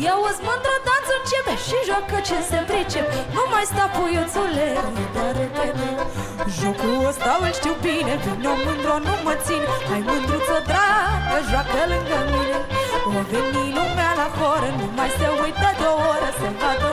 puiuțule, de repede Eu îți mândră, danță începe și joacă ce se pricep. Nu mai sta puiuțule, de repede Jocul ăsta îl știu bine, vino mândro, nu mă țin. Hai mândruță dragă, joacă lângă mine. O veni lumea la horă, nu mai se uită de o oră Să vadă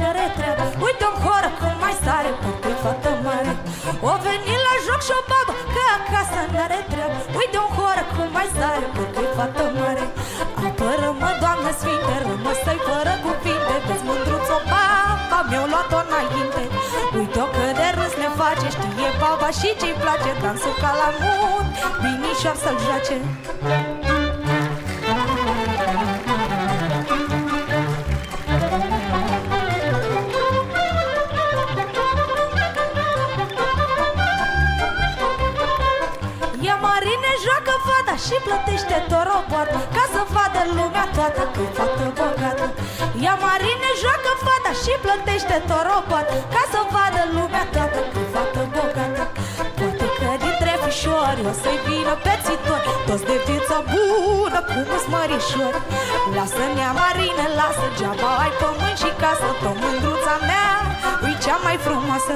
acasă ne retreabă. Uite o horă cum mai sare Pentru fată mare. O veni la joc și o babă Că acasă ne retreabă. Uite o horă cum mai sare Pentru fată mare. Apără-mă, Doamne Sfinte Rămă-să-i fără cuvinte. Vezi mândruț-o baba Mi-au luat-o înainte. Uite-o că de râs ne face Știe baba și ce-i place. Dansul ca la mult Binișor să-l joace. Ea marine joacă fata și plătește toropoată Ca să vadă lumea toată că fată bogată. Ea marine joacă fata și plătește toropoată Ca să vadă lumea toată că fată bogată. Poate că dintre fișori o să-i vină pețitori Toți de viață bună cum îs mărișori. Lasă nea marine, lasă geaba ai pământ și casă Tot mândruța mea Ui cea mai frumoasă.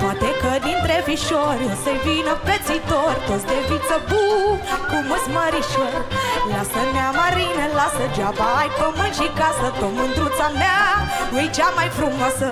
Poate că dintre fișori O să-i vină pețitori Toți de viță bu Cum îs mărișor. Lasă nea marine, lasă geaba Ai pământ și casă Tot mândruța mea Ui cea mai frumoasă